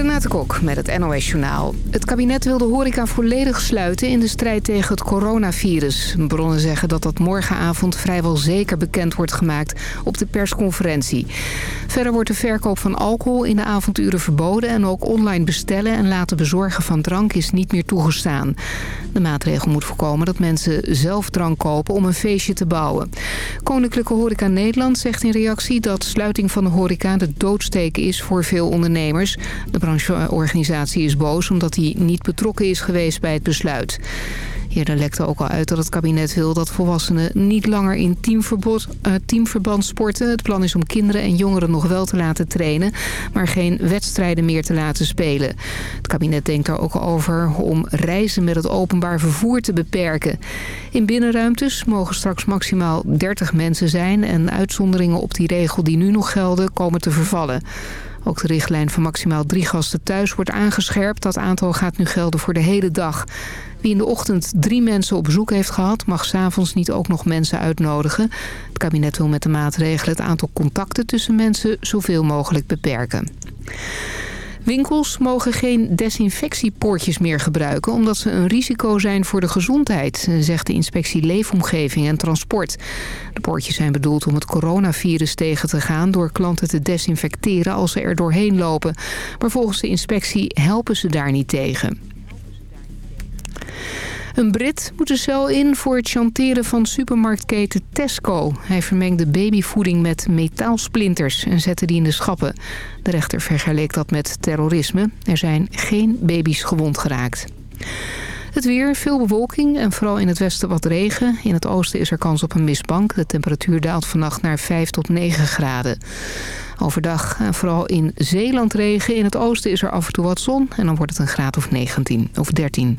Renate Kok met het NOS Journaal. Het kabinet wil de horeca volledig sluiten in de strijd tegen het coronavirus. Bronnen zeggen dat dat morgenavond vrijwel zeker bekend wordt gemaakt op de persconferentie. Verder wordt de verkoop van alcohol in de avonduren verboden... en ook online bestellen en laten bezorgen van drank is niet meer toegestaan. De maatregel moet voorkomen dat mensen zelf drank kopen om een feestje te bouwen. Koninklijke Horeca Nederland zegt in reactie dat sluiting van de horeca de doodsteek is voor veel ondernemers... De brancheorganisatie is boos omdat hij niet betrokken is geweest bij het besluit. Eerder lekte ook al uit dat het kabinet wil dat volwassenen niet langer in teamverbod, uh, teamverband sporten. Het plan is om kinderen en jongeren nog wel te laten trainen, maar geen wedstrijden meer te laten spelen. Het kabinet denkt er ook over om reizen met het openbaar vervoer te beperken. In binnenruimtes mogen straks maximaal 30 mensen zijn en uitzonderingen op die regel die nu nog gelden komen te vervallen. Ook de richtlijn van maximaal drie gasten thuis wordt aangescherpt. Dat aantal gaat nu gelden voor de hele dag. Wie in de ochtend drie mensen op bezoek heeft gehad... mag s'avonds niet ook nog mensen uitnodigen. Het kabinet wil met de maatregelen het aantal contacten tussen mensen... zoveel mogelijk beperken. Winkels mogen geen desinfectiepoortjes meer gebruiken... omdat ze een risico zijn voor de gezondheid... zegt de inspectie Leefomgeving en Transport. De poortjes zijn bedoeld om het coronavirus tegen te gaan... door klanten te desinfecteren als ze er doorheen lopen. Maar volgens de inspectie helpen ze daar niet tegen. Een Brit moet de cel in voor het chanteren van supermarktketen Tesco. Hij vermengde babyvoeding met metaalsplinters en zette die in de schappen. De rechter vergeleek dat met terrorisme. Er zijn geen baby's gewond geraakt. Het weer, veel bewolking en vooral in het westen wat regen. In het oosten is er kans op een mistbank. De temperatuur daalt vannacht naar 5 tot 9 graden. Overdag en vooral in Zeeland regen. In het oosten is er af en toe wat zon en dan wordt het een graad of 19 of 13.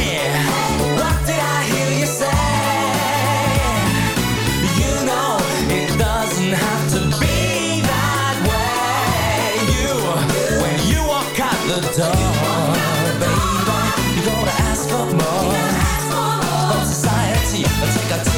society, take a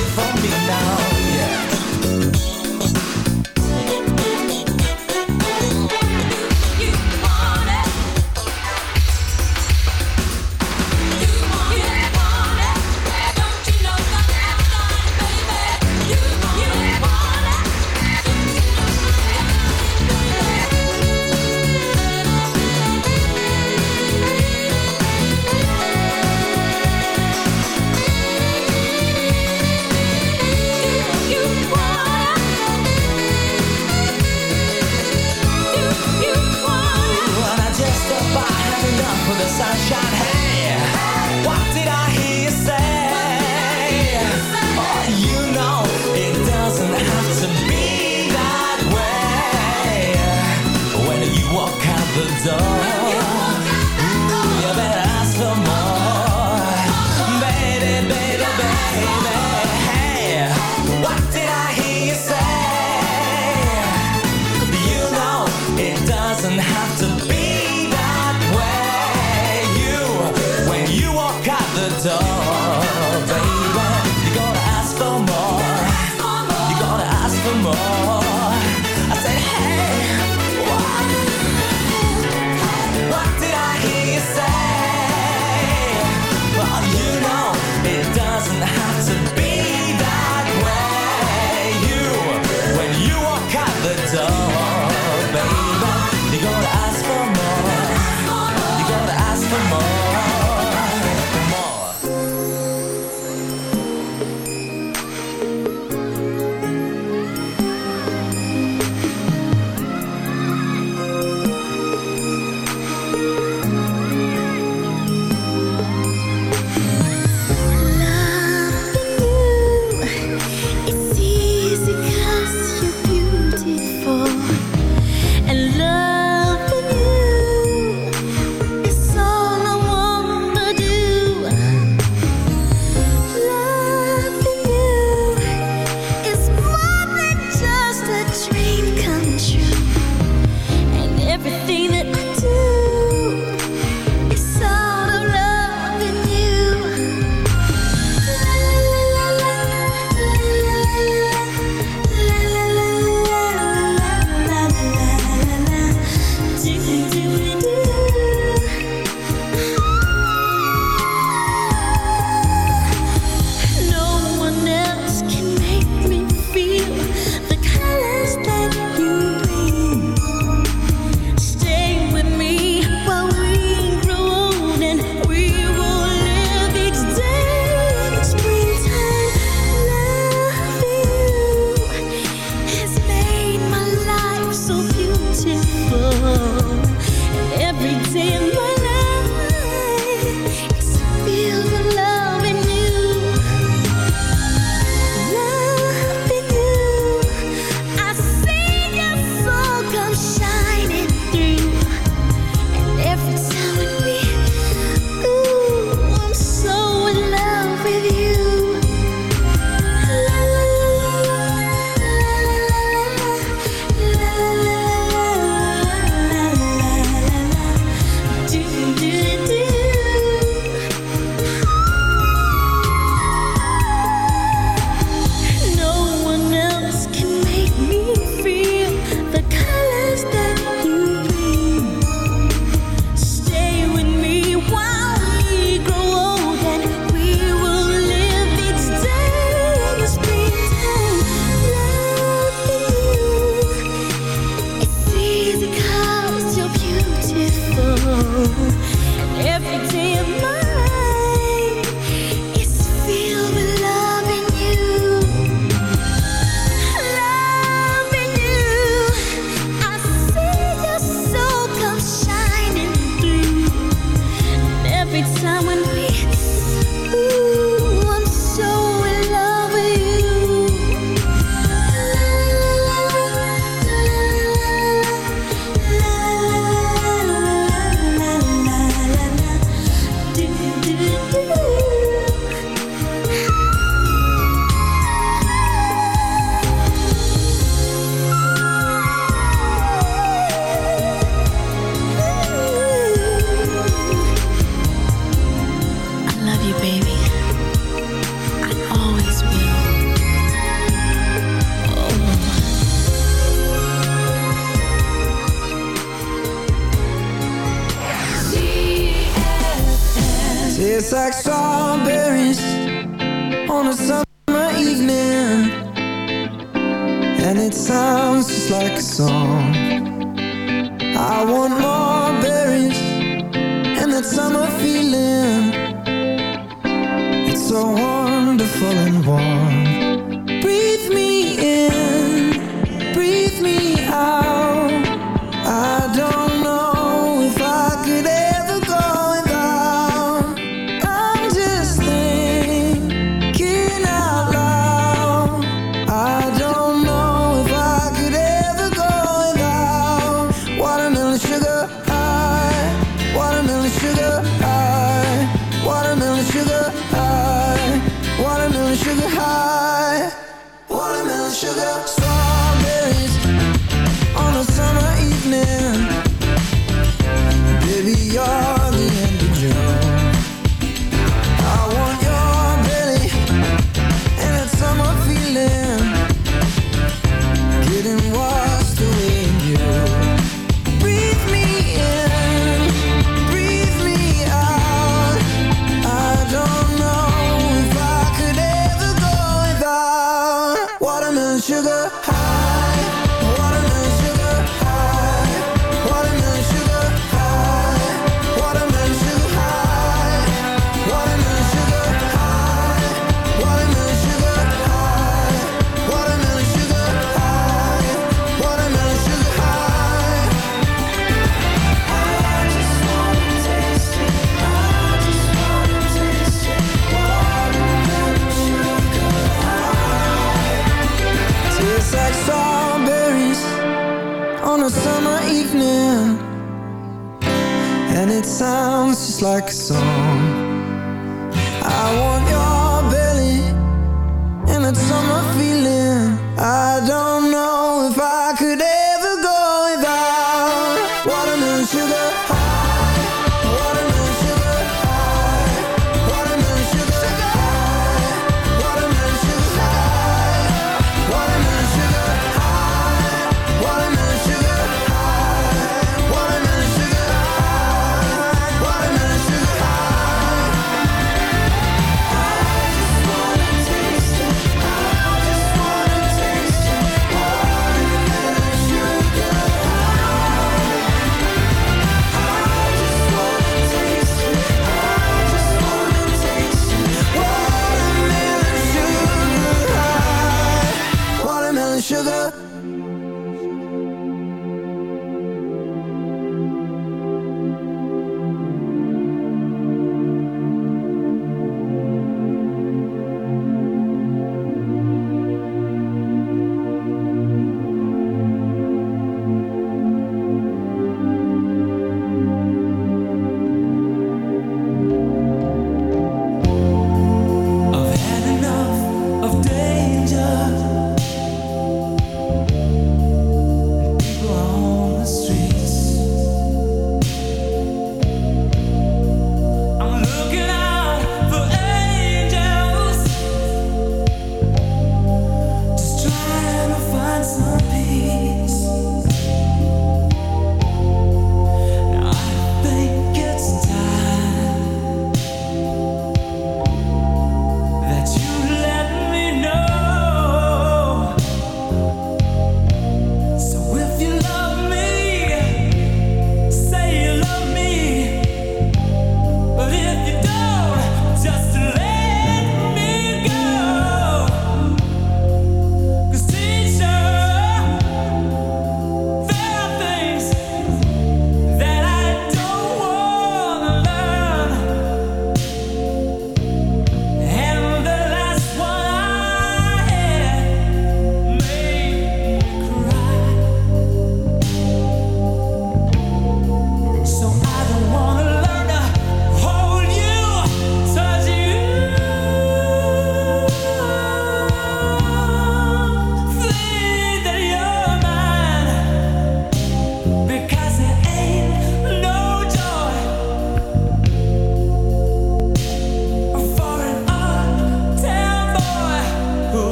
sugar have watermelon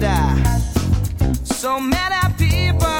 die. So many people.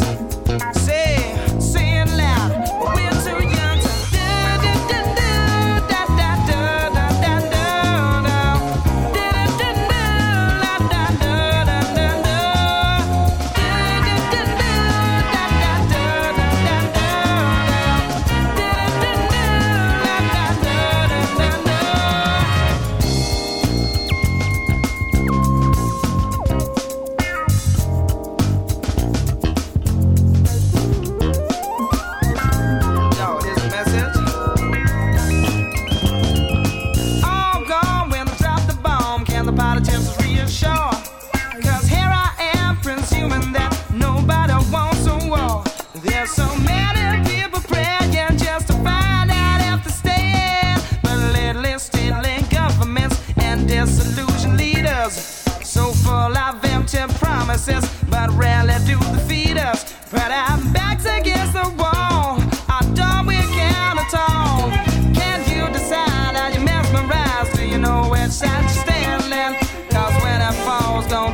Some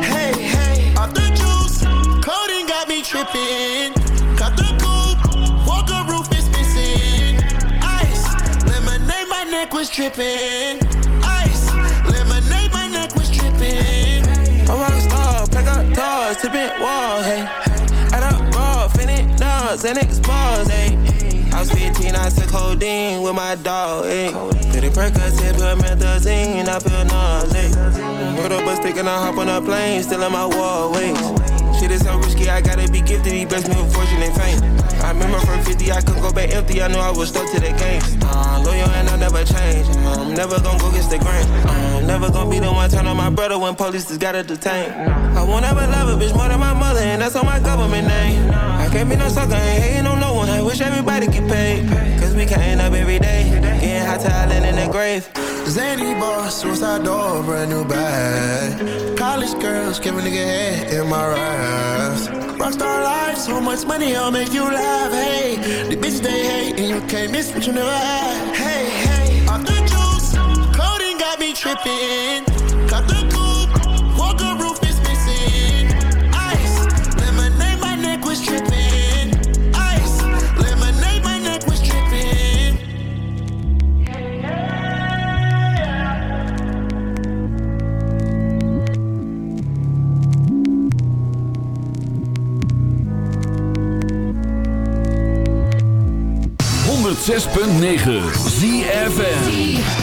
Got. Cut the coupe, walker roof is missing. Ice, lemonade, my neck was dripping. Ice, lemonade, my neck was dripping. A rock star, pack up doors, tipping walls, hey. Add up raw, finish dogs, and expose, hey. I was 15, I took codeine with my dog, ayy. Did it Percocet, promethazine, I feel nauseous. Put up a stick and I hop on a plane, still in my wallways. Shit that's how risky. I gotta be gifted, he best me with fortune and fame. I remember from 50, I couldn't go back empty. I knew I was stuck to the game. Uh, loyal and I never change. Uh, I'm never gonna go against the grain. Uh, I'm never gonna be the one turn on my brother when police just gotta detain. I won't ever love a bitch more than my mother, and that's on my government name. I can't be no sucker, ain't hating on no one. I wish everybody could paid. Cause we counting up every day. Getting hot to island in the grave. Zany bar, suicide door, brand new bag. College girls, give a nigga head in my raps. Rockstar life, so much money, I'll make you laugh. Hey, the bitch they hate, and you can't miss what you never had. Hey, hey, off the juice, codeine got me tripping. 6.9 ZFN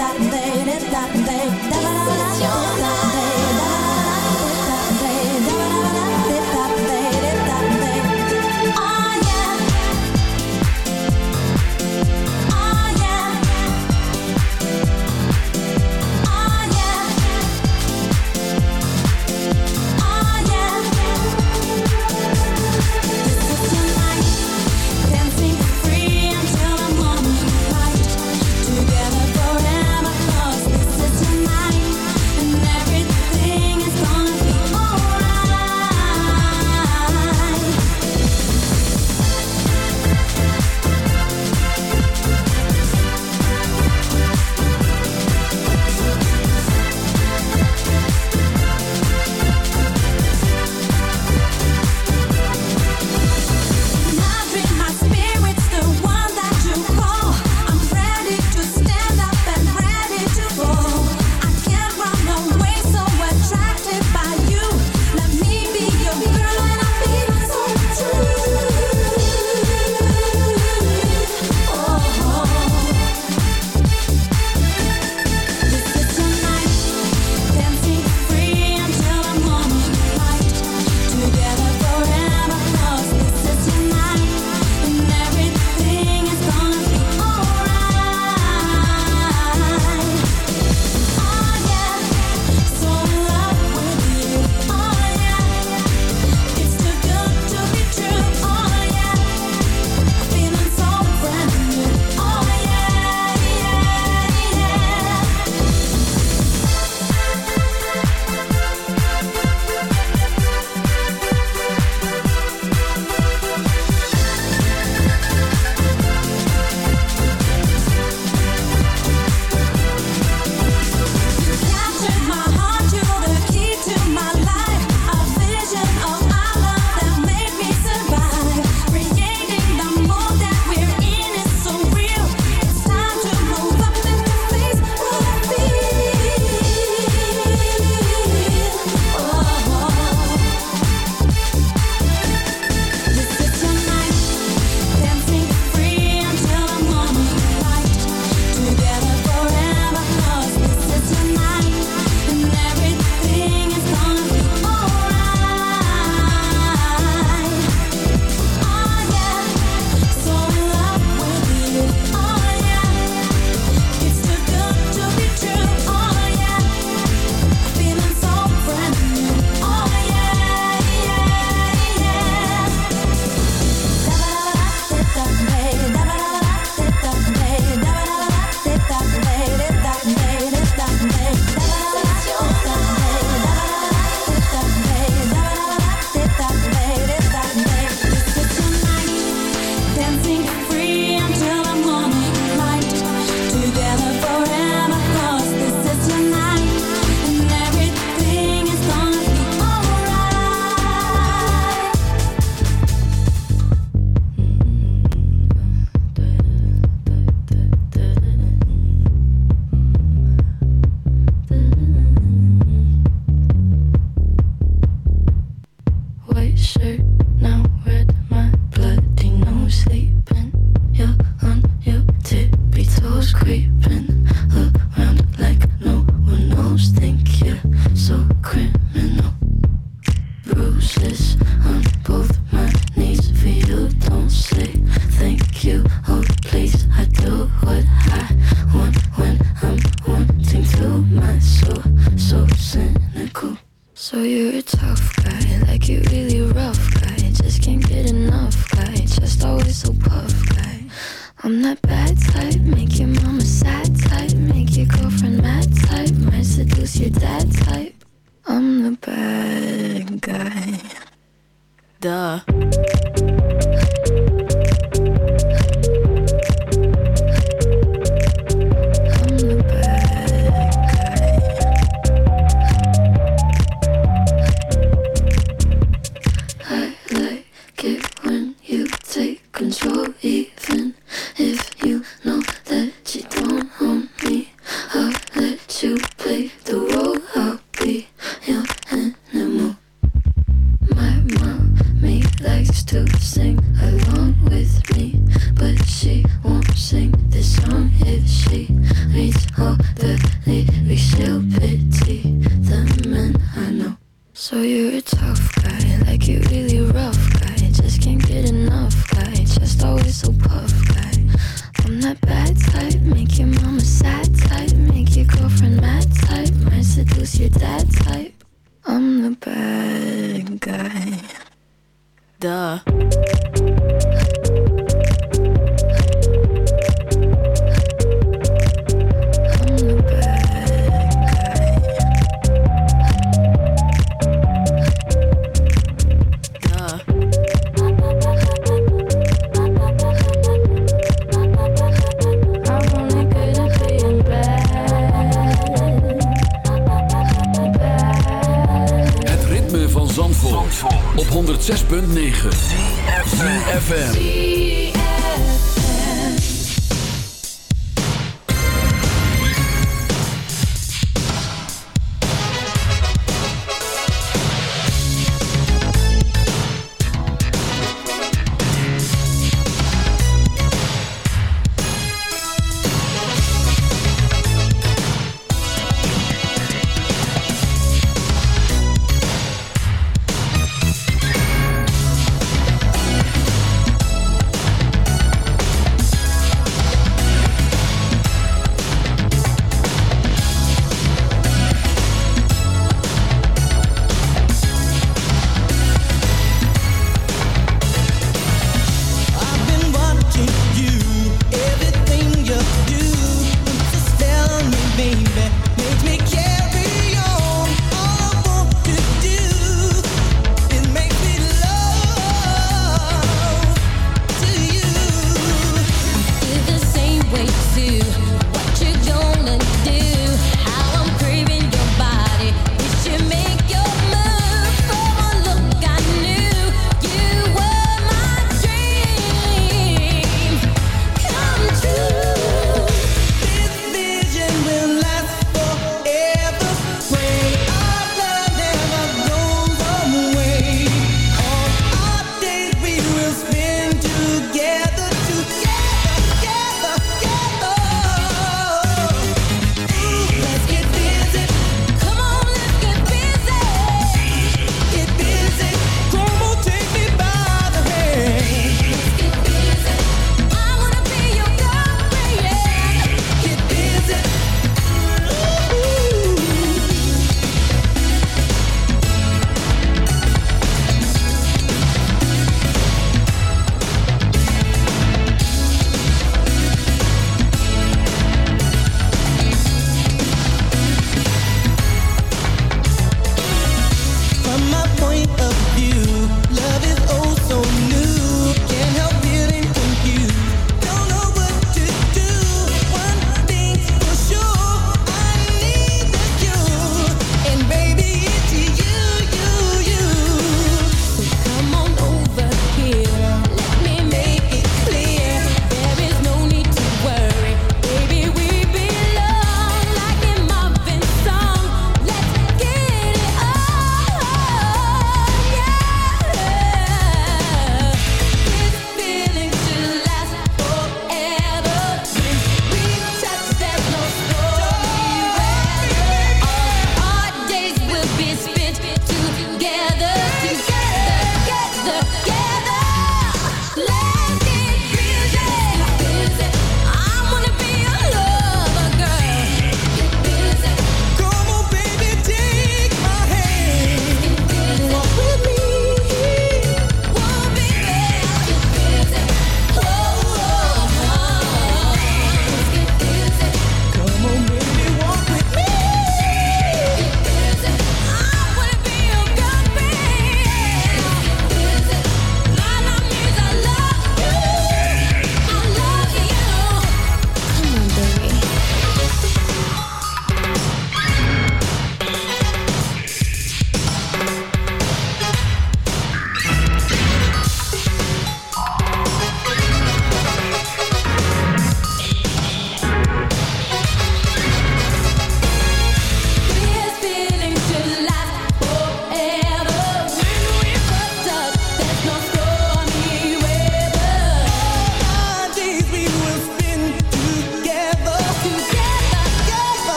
that day, that day.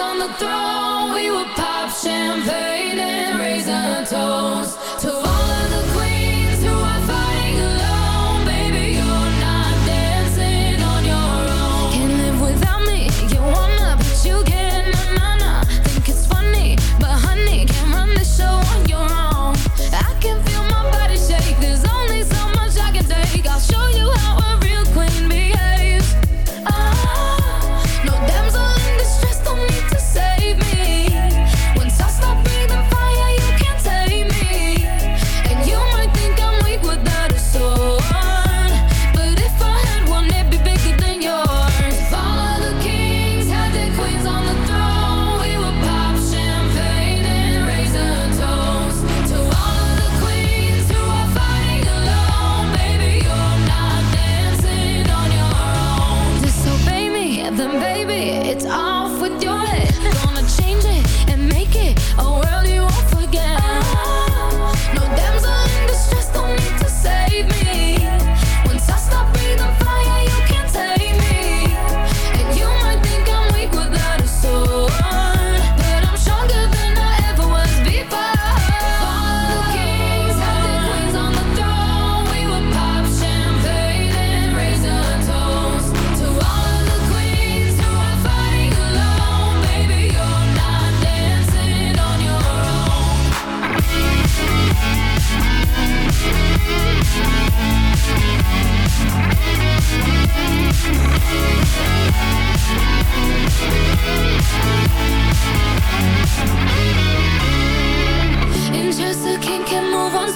On the throne, we would pop champagne and raise a toast to.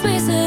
squeezing